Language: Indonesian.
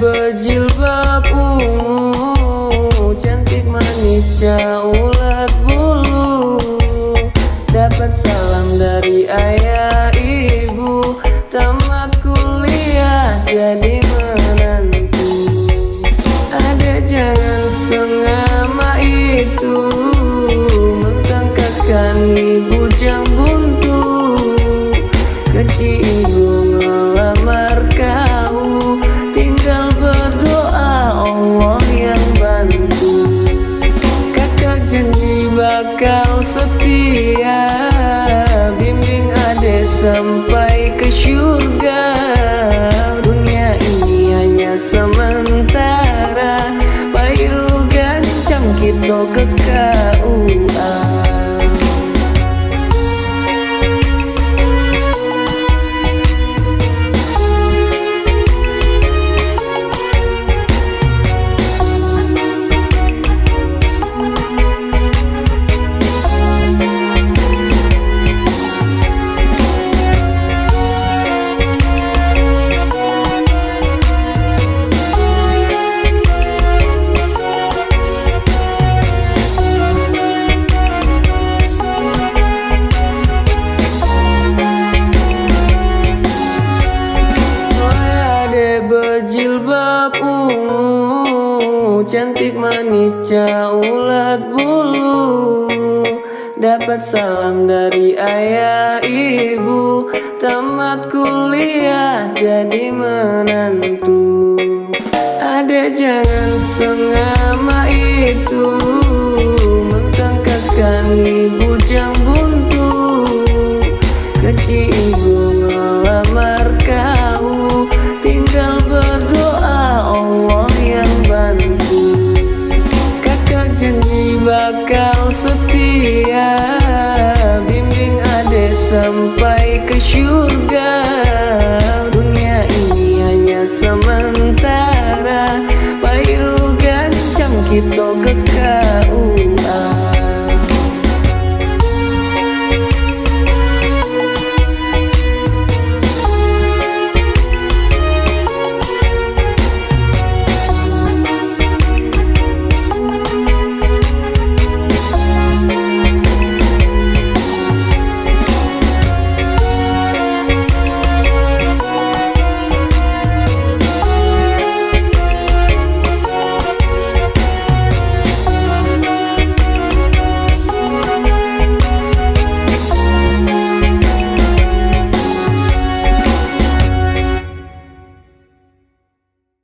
berjilbab ungu Cantik manis caulat bulu. Dapat salam dari ayah ibu. Tamat kuliah jadi menantu. Ada jangan sengama itu. Mentangkapkan ibu jam sampai ke surga Dunia ini hanya sementara. Payu gancang kita ke KUA ah. Berjilbab ungu Cantik manis caulat bulu. Dapat salam dari ayah ibu Tamat kuliah jadi menantu. Ada jangan sengama itu Mentangkapkan ibu jam bakal setia. Bimbing ade sampai ke syurga. Dunia ini hanya sementara. Payu gancang kita ketemu